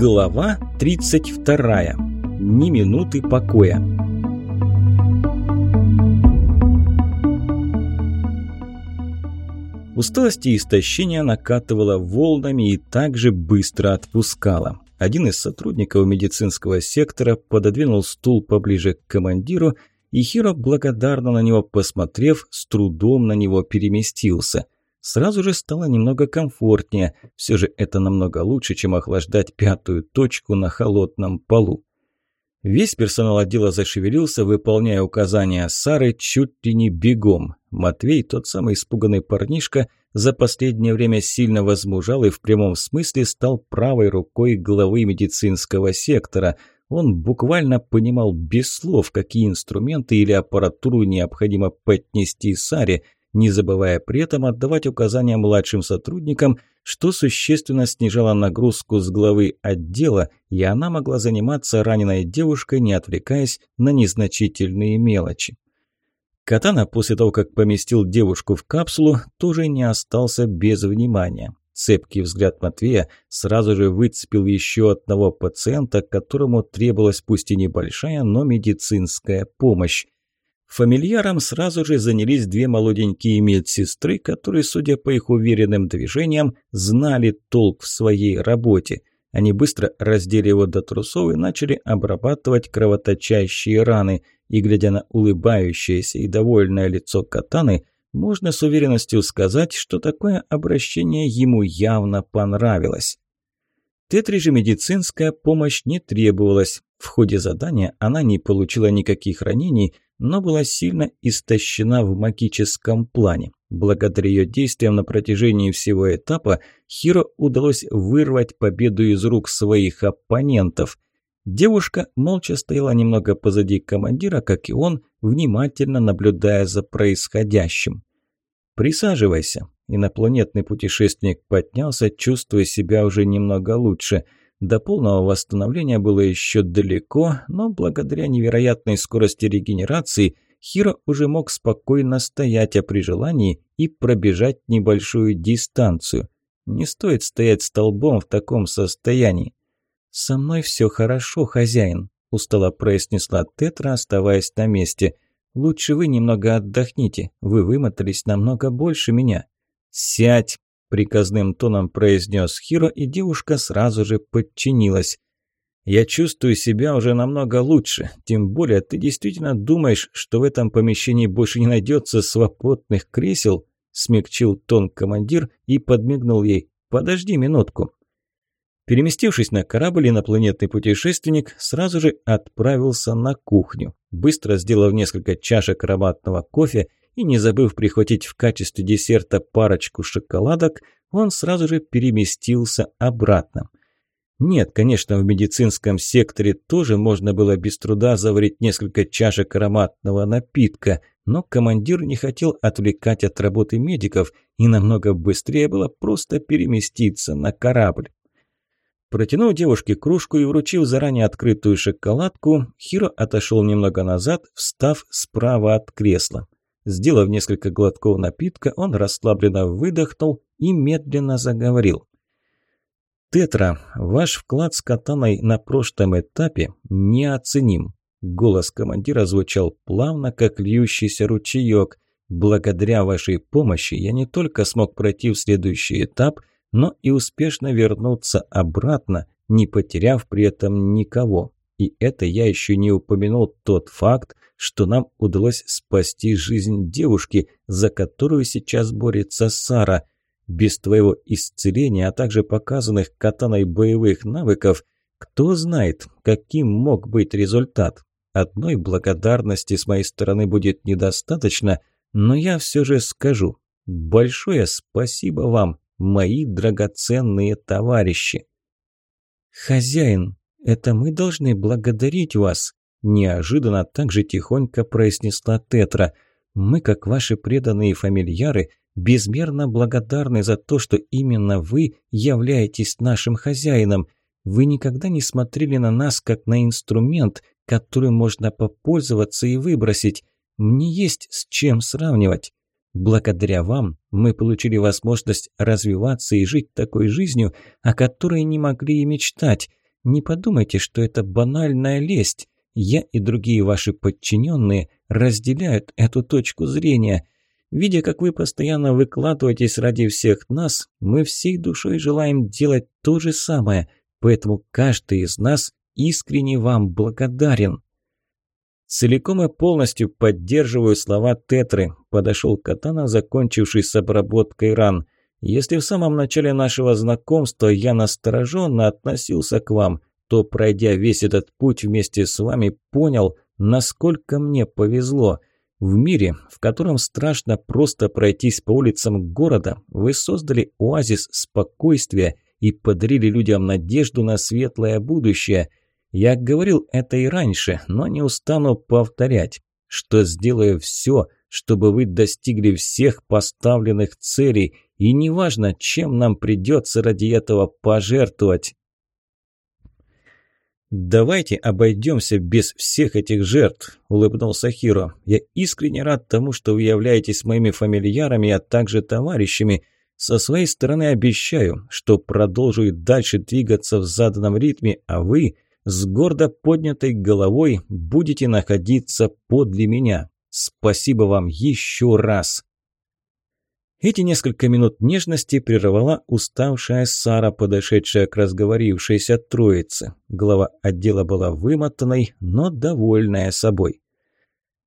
Глава 32. Ни минуты покоя. Усталость и истощение накатывала волнами и также быстро отпускала. Один из сотрудников медицинского сектора пододвинул стул поближе к командиру, и Хиро, благодарно на него посмотрев, с трудом на него переместился – Сразу же стало немного комфортнее. Все же это намного лучше, чем охлаждать пятую точку на холодном полу. Весь персонал отдела зашевелился, выполняя указания Сары чуть ли не бегом. Матвей, тот самый испуганный парнишка, за последнее время сильно возмужал и в прямом смысле стал правой рукой главы медицинского сектора. Он буквально понимал без слов, какие инструменты или аппаратуру необходимо поднести Саре – не забывая при этом отдавать указания младшим сотрудникам, что существенно снижало нагрузку с главы отдела, и она могла заниматься раненой девушкой, не отвлекаясь на незначительные мелочи. Катана после того, как поместил девушку в капсулу, тоже не остался без внимания. Цепкий взгляд Матвея сразу же выцепил еще одного пациента, которому требовалась пусть и небольшая, но медицинская помощь. Фамильяром сразу же занялись две молоденькие медсестры, которые, судя по их уверенным движениям, знали толк в своей работе. Они быстро раздели его до трусов и начали обрабатывать кровоточащие раны. И, глядя на улыбающееся и довольное лицо Катаны, можно с уверенностью сказать, что такое обращение ему явно понравилось. Тетре же медицинская помощь не требовалась. В ходе задания она не получила никаких ранений, но была сильно истощена в магическом плане. Благодаря ее действиям на протяжении всего этапа Хиро удалось вырвать победу из рук своих оппонентов. Девушка молча стояла немного позади командира, как и он, внимательно наблюдая за происходящим. «Присаживайся». Инопланетный путешественник поднялся, чувствуя себя уже немного лучше – до полного восстановления было еще далеко, но благодаря невероятной скорости регенерации Хиро уже мог спокойно стоять, а при желании и пробежать небольшую дистанцию. Не стоит стоять столбом в таком состоянии. «Со мной все хорошо, хозяин», – устало произнесла Тетра, оставаясь на месте. «Лучше вы немного отдохните, вы вымотались намного больше меня». «Сядь!» Приказным тоном произнес Хиро, и девушка сразу же подчинилась. «Я чувствую себя уже намного лучше. Тем более, ты действительно думаешь, что в этом помещении больше не найдется свободных кресел?» Смягчил тон командир и подмигнул ей. «Подожди минутку». Переместившись на корабль, инопланетный путешественник сразу же отправился на кухню. Быстро сделав несколько чашек ароматного кофе, и не забыв прихватить в качестве десерта парочку шоколадок, он сразу же переместился обратно. Нет, конечно, в медицинском секторе тоже можно было без труда заварить несколько чашек ароматного напитка, но командир не хотел отвлекать от работы медиков, и намного быстрее было просто переместиться на корабль. Протянув девушке кружку и вручив заранее открытую шоколадку, Хиро отошел немного назад, встав справа от кресла. Сделав несколько глотков напитка, он расслабленно выдохнул и медленно заговорил. «Тетра, ваш вклад с катаной на прошлом этапе неоценим». Голос командира звучал плавно, как льющийся ручеек. «Благодаря вашей помощи я не только смог пройти в следующий этап, но и успешно вернуться обратно, не потеряв при этом никого. И это я еще не упомянул тот факт, что нам удалось спасти жизнь девушки, за которую сейчас борется Сара. Без твоего исцеления, а также показанных катаной боевых навыков, кто знает, каким мог быть результат. Одной благодарности с моей стороны будет недостаточно, но я все же скажу. Большое спасибо вам, мои драгоценные товарищи. «Хозяин, это мы должны благодарить вас», Неожиданно так же тихонько произнесла Тетра. «Мы, как ваши преданные фамильяры, безмерно благодарны за то, что именно вы являетесь нашим хозяином. Вы никогда не смотрели на нас как на инструмент, которым можно попользоваться и выбросить. Мне есть с чем сравнивать. Благодаря вам мы получили возможность развиваться и жить такой жизнью, о которой не могли и мечтать. Не подумайте, что это банальная лесть. Я и другие ваши подчиненные разделяют эту точку зрения. Видя, как вы постоянно выкладываетесь ради всех нас, мы всей душой желаем делать то же самое, поэтому каждый из нас искренне вам благодарен». «Целиком и полностью поддерживаю слова Тетры», – подошел Катана, закончивший с обработкой ран. «Если в самом начале нашего знакомства я настороженно относился к вам, то, пройдя весь этот путь вместе с вами, понял, насколько мне повезло. В мире, в котором страшно просто пройтись по улицам города, вы создали оазис спокойствия и подарили людям надежду на светлое будущее – я говорил это и раньше, но не устану повторять, что сделаю все, чтобы вы достигли всех поставленных целей, и неважно, чем нам придется ради этого пожертвовать. «Давайте обойдемся без всех этих жертв», – улыбнулся Хиро. «Я искренне рад тому, что вы являетесь моими фамильярами, а также товарищами. Со своей стороны обещаю, что продолжу и дальше двигаться в заданном ритме, а вы – с гордо поднятой головой будете находиться подле меня. Спасибо вам еще раз. Эти несколько минут нежности прервала уставшая Сара, подошедшая к разговорившейся троице. Глава отдела была вымотанной, но довольная собой.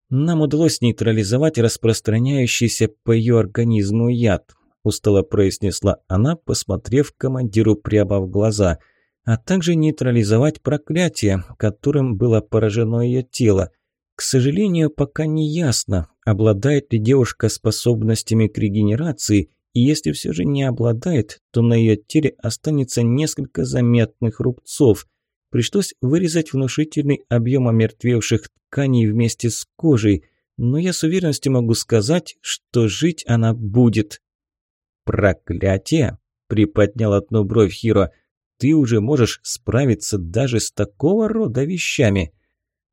«Нам удалось нейтрализовать распространяющийся по ее организму яд», устало произнесла она, посмотрев командиру прямо в глаза – а также нейтрализовать проклятие, которым было поражено ее тело. Сожалению, пока не ясно, обладает ли девушка способностями к регенерации, и если все же не обладает, то на ее теле останется несколько заметных рубцов. Пришлось вырезать внушительный объем омертвевших тканей вместе с кожей, но я с уверенностью могу сказать, что жить она будет. «Проклятие?» – приподнял одну бровь Хиро – ты уже можешь справиться даже с такого рода вещами.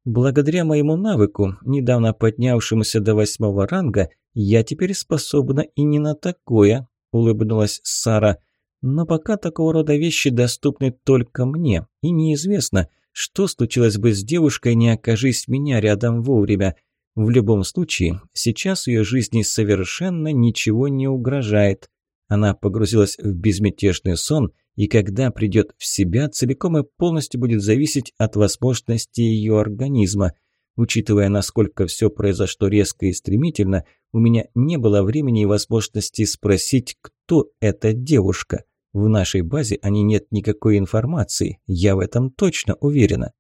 Благодаря моему навыку, недавно поднявшемуся до восьмого ранга, я теперь способна и не на такое, улыбнулась Сара. Но пока такого рода вещи доступны только мне, и неизвестно, что случилось бы с девушкой, не окажись меня рядом вовремя. В любом случае, сейчас ее жизни совершенно ничего не угрожает. Она погрузилась в безмятежный сон и когда придет в себя, целиком и полностью будет зависеть от возможностей ее организма. Учитывая, насколько все произошло резко и стремительно, у меня не было времени и возможности спросить, кто эта девушка. В нашей базе о ней нет никакой информации, я в этом точно уверена.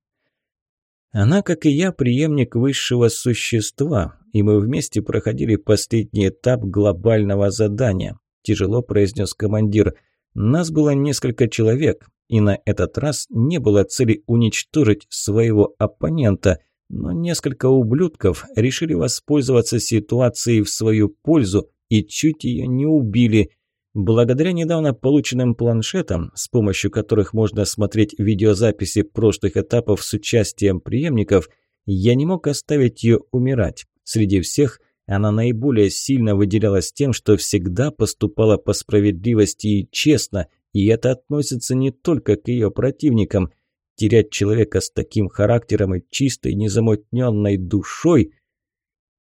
Она, как и я, преемник высшего существа, и мы вместе проходили последний этап глобального задания, тяжело произнес командир – нас было несколько человек, и на этот раз не было цели уничтожить своего оппонента, но несколько ублюдков решили воспользоваться ситуацией в свою пользу и чуть ее не убили. Благодаря недавно полученным планшетам, с помощью которых можно смотреть видеозаписи прошлых этапов с участием преемников, я не мог оставить ее умирать. Среди всех – она наиболее сильно выделялась тем, что всегда поступала по справедливости и честно, и это относится не только к ее противникам. Терять человека с таким характером и чистой, незамутненной душой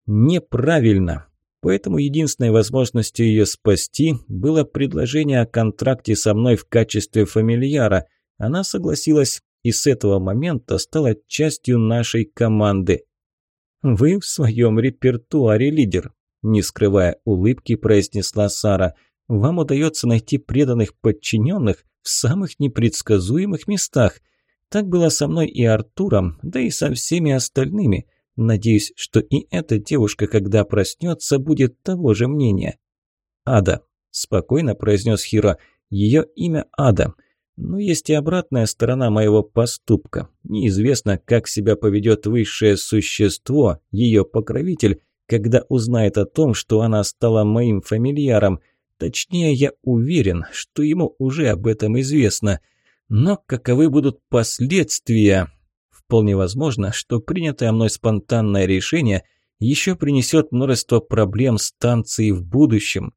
неправильно. Поэтому единственной возможностью ее спасти было предложение о контракте со мной в качестве фамильяра. Она согласилась и с этого момента стала частью нашей команды. «Вы в своем репертуаре лидер», – не скрывая улыбки, произнесла Сара. «Вам удается найти преданных подчиненных в самых непредсказуемых местах. Так было со мной и Артуром, да и со всеми остальными. Надеюсь, что и эта девушка, когда проснется, будет того же мнения». «Ада», – спокойно произнес Хиро. «Ее имя Ада». Но есть и обратная сторона моего поступка. Неизвестно, как себя поведет высшее существо, ее покровитель, когда узнает о том, что она стала моим фамильяром. Точнее, я уверен, что ему уже об этом известно. Но каковы будут последствия? Вполне возможно, что принятое мной спонтанное решение еще принесет множество проблем станции в будущем.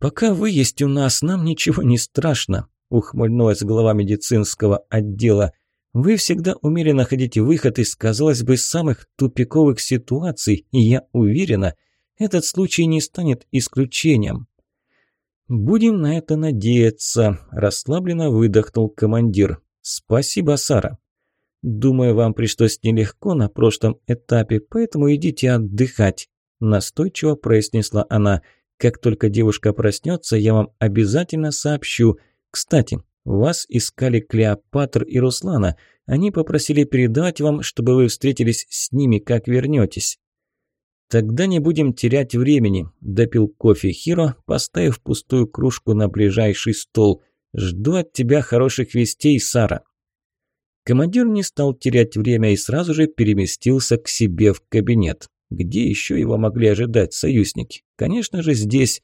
«Пока вы есть у нас, нам ничего не страшно», ухмыльнулась глава медицинского отдела. «Вы всегда умели находить выход из, казалось бы, самых тупиковых ситуаций, и я уверена, этот случай не станет исключением». «Будем на это надеяться», – расслабленно выдохнул командир. «Спасибо, Сара». «Думаю, вам пришлось нелегко на прошлом этапе, поэтому идите отдыхать», – настойчиво произнесла она. «Как только девушка проснется, я вам обязательно сообщу. Кстати, вас искали Клеопатр и Руслана. Они попросили передать вам, чтобы вы встретились с ними, как вернетесь». «Тогда не будем терять времени», – допил кофе Хиро, поставив пустую кружку на ближайший стол. «Жду от тебя хороших вестей, Сара». Командир не стал терять время и сразу же переместился к себе в кабинет. Где еще его могли ожидать союзники? Конечно же, здесь.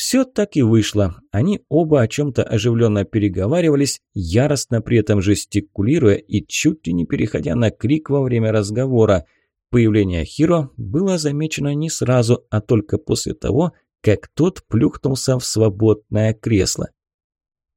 Все так и вышло. Они оба о чем-то оживленно переговаривались, яростно при этом жестикулируя и чуть ли не переходя на крик во время разговора. Появление Хиро было замечено не сразу, а только после того, как тот плюхнулся в свободное кресло.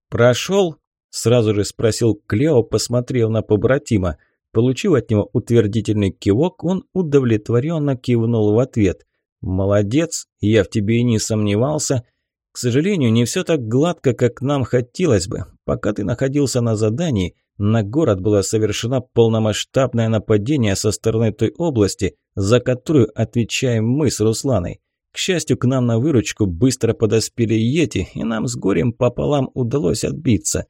«Прошел?» Сразу же спросил Клео, посмотрев на побратима. Получив от него утвердительный кивок, он удовлетворенно кивнул в ответ. «Молодец, я в тебе и не сомневался. К сожалению, не все так гладко, как нам хотелось бы. Пока ты находился на задании, на город было совершено полномасштабное нападение со стороны той области, за которую отвечаем мы с Русланой. К счастью, к нам на выручку быстро подоспели Йети, и нам с горем пополам удалось отбиться».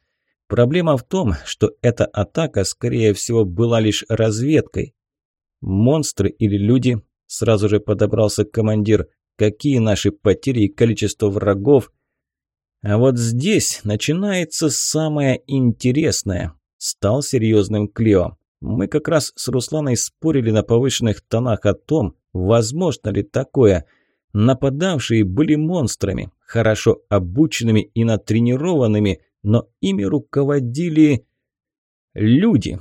Проблема в том, что эта атака, скорее всего, была лишь разведкой. Монстры или люди, сразу же подобрался командир, какие наши потери и количество врагов. А вот здесь начинается самое интересное. Стал серьезным Клео. Мы как раз с Русланой спорили на повышенных тонах о том, возможно ли такое. Нападавшие были монстрами, хорошо обученными и натренированными – но ими руководили люди.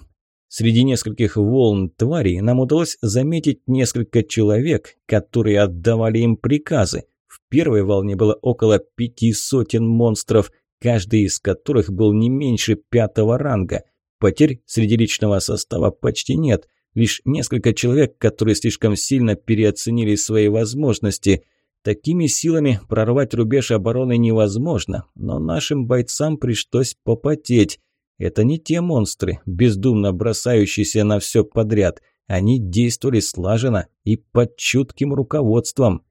Среди нескольких волн тварей нам удалось заметить несколько человек, которые отдавали им приказы. В первой волне было около пяти сотен монстров, каждый из которых был не меньше пятого ранга. Потерь среди личного состава почти нет, лишь несколько человек, которые слишком сильно переоценили свои возможности. Такими силами прорвать рубеж обороны невозможно, но нашим бойцам пришлось попотеть. Это не те монстры, бездумно бросающиеся на все подряд. Они действовали слаженно и под чутким руководством.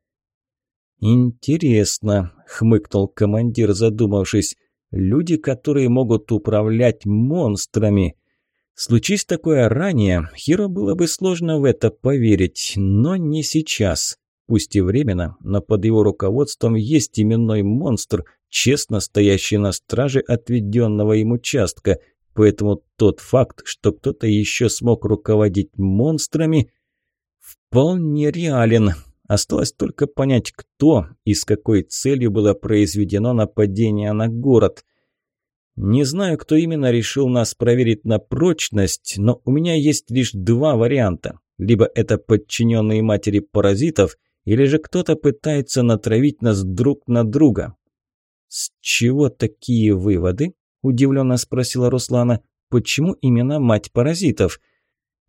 «Интересно», – хмыкнул командир, задумавшись. «Люди, которые могут управлять монстрами». Случись такое ранее, Хиро было бы сложно в это поверить, но не сейчас. Пусть и временно, но под его руководством есть именной монстр, честно стоящий на страже отведенного им участка. Поэтому тот факт, что кто-то еще смог руководить монстрами, вполне реален. Осталось только понять, кто и с какой целью было произведено нападение на город. Не знаю, кто именно решил нас проверить на прочность, но у меня есть лишь два варианта. Либо это подчиненные матери паразитов – или же кто-то пытается натравить нас друг на друга?» «С чего такие выводы?» – удивленно спросила Руслана. «Почему именно мать паразитов?»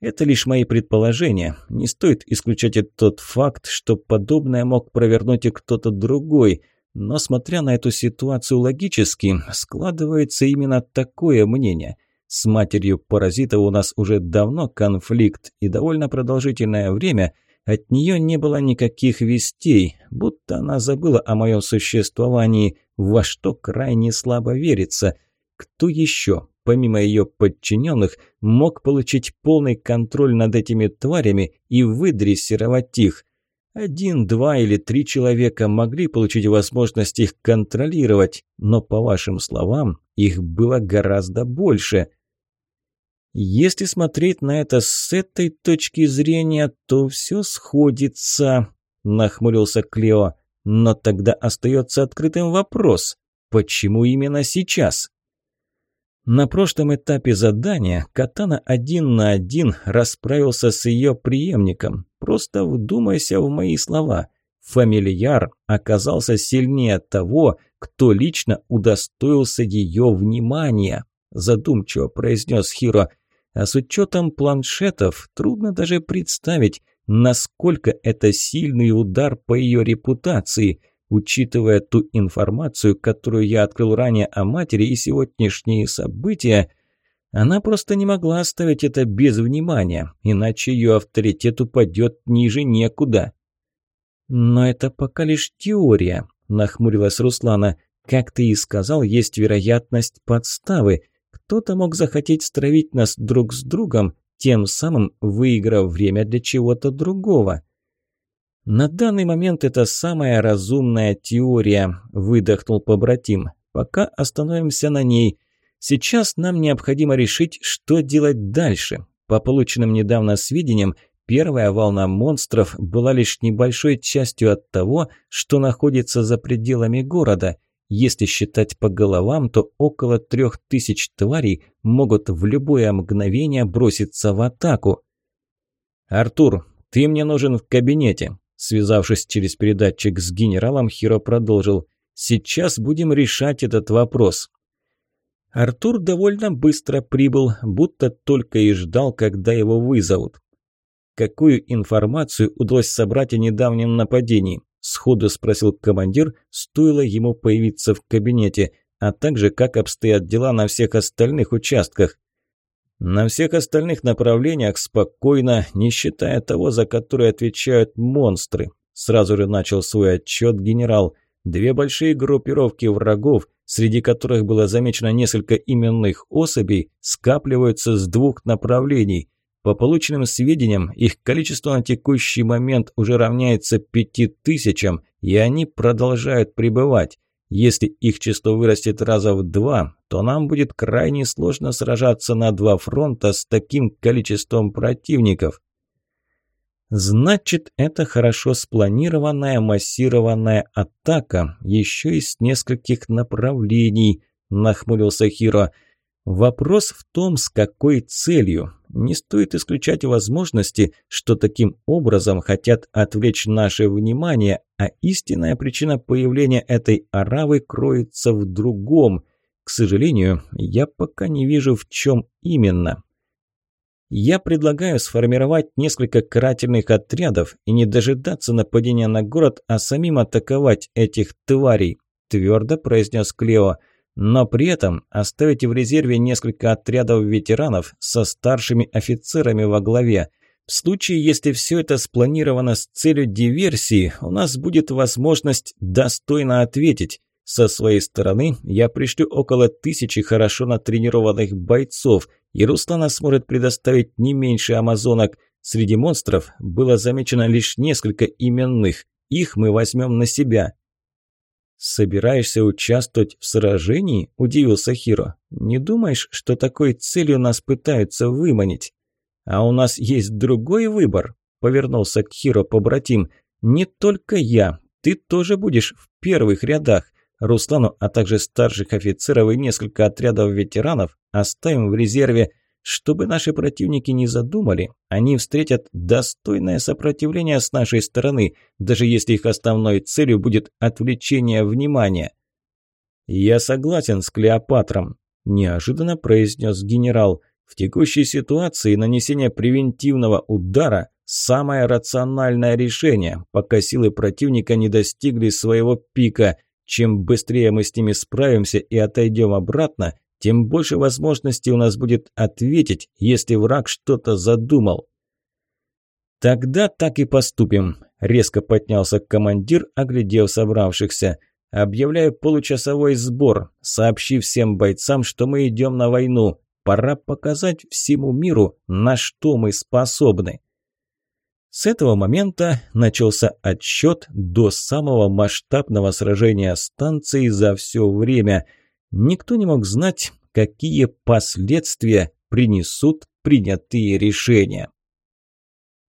«Это лишь мои предположения. Не стоит исключать и тот факт, что подобное мог провернуть и кто-то другой. Но, смотря на эту ситуацию логически, складывается именно такое мнение». С матерью паразита у нас уже давно конфликт, и довольно продолжительное время – от нее не было никаких вестей, будто она забыла о моем существовании, во что крайне слабо верится. Кто еще, помимо ее подчиненных, мог получить полный контроль над этими тварями и выдрессировать их? Один, два или три человека могли получить возможность их контролировать, но, по вашим словам, их было гораздо больше – если смотреть на это с этой точки зрения, то все сходится, нахмурился Клео. Но тогда остается открытым вопрос, почему именно сейчас? На прошлом этапе задания Катана один на один расправился с ее преемником. Просто вдумайся в мои слова. Фамильяр оказался сильнее того, кто лично удостоился ее внимания, задумчиво произнес Хиро. А с учетом планшетов трудно даже представить, насколько это сильный удар по ее репутации, учитывая ту информацию, которую я открыл ранее о матери и сегодняшние события. Она просто не могла оставить это без внимания, иначе ее авторитет упадет ниже некуда. «Но это пока лишь теория», – нахмурилась Руслана. «Как ты и сказал, есть вероятность подставы. Кто-то мог захотеть стравить нас друг с другом, тем самым выиграв время для чего-то другого». «На данный момент это самая разумная теория», – выдохнул побратим. «Пока остановимся на ней. Сейчас нам необходимо решить, что делать дальше. По полученным недавно сведениям, Первая волна монстров была лишь небольшой частью от того, что находится за пределами города. Если считать по головам, то около трех тысяч тварей могут в любое мгновение броситься в атаку. «Артур, ты мне нужен в кабинете», Связавшись через передатчик с генералом, Хиро продолжил. «Сейчас будем решать этот вопрос». Артур довольно быстро прибыл, будто только и ждал, когда его вызовут. Какую информацию удалось собрать о недавнем нападении? Сходу спросил командир, стоило ему появиться в кабинете, а также как обстоят дела на всех остальных участках. На всех остальных направлениях спокойно, не считая того, за которое отвечают монстры. Сразу же начал свой отчет генерал. Две большие группировки врагов, среди которых было замечено несколько именных особей, скапливаются с двух направлений. По полученным сведениям, их количество на текущий момент уже равняется пяти тысячам, и они продолжают пребывать. Если их число вырастет раза в два, то нам будет крайне сложно сражаться на два фронта с таким количеством противников. Значит, это хорошо спланированная массированная атака, еще и с нескольких направлений, нахмурился Хиро. Вопрос в том, с какой целью. Не стоит исключать возможности, что таким образом хотят отвлечь наше внимание, а истинная причина появления этой аравы кроется в другом. К сожалению, я пока не вижу, в чем именно. Я предлагаю сформировать несколько карательных отрядов и не дожидаться нападения на город, а самим атаковать этих тварей, твердо произнес Клео но при этом оставить в резерве несколько отрядов ветеранов со старшими офицерами во главе. В случае, если все это спланировано с целью диверсии, у нас будет возможность достойно ответить. Со своей стороны я пришлю около тысячи хорошо натренированных бойцов, и Руслана сможет предоставить не меньше амазонок. Среди монстров было замечено лишь несколько именных. Их мы возьмем на себя. «Собираешься участвовать в сражении?» – удивился Хиро. «Не думаешь, что такой целью нас пытаются выманить?» «А у нас есть другой выбор», – повернулся к Хиро побратим. «Не только я. Ты тоже будешь в первых рядах. Руслану, а также старших офицеров и несколько отрядов ветеранов оставим в резерве. Чтобы наши противники не задумали, они встретят достойное сопротивление с нашей стороны, даже если их основной целью будет отвлечение внимания. «Я согласен с Клеопатром», – неожиданно произнес генерал. «В текущей ситуации нанесение превентивного удара – самое рациональное решение, пока силы противника не достигли своего пика. Чем быстрее мы с ними справимся и отойдем обратно, тем больше возможностей у нас будет ответить, если враг что-то задумал. Тогда так и поступим. Резко поднялся командир, оглядев собравшихся. Объявляю получасовой сбор. Сообщи всем бойцам, что мы идем на войну. Пора показать всему миру, на что мы способны. С этого момента начался отсчет до самого масштабного сражения станции за все время – Никто не мог знать, какие последствия принесут принятые решения.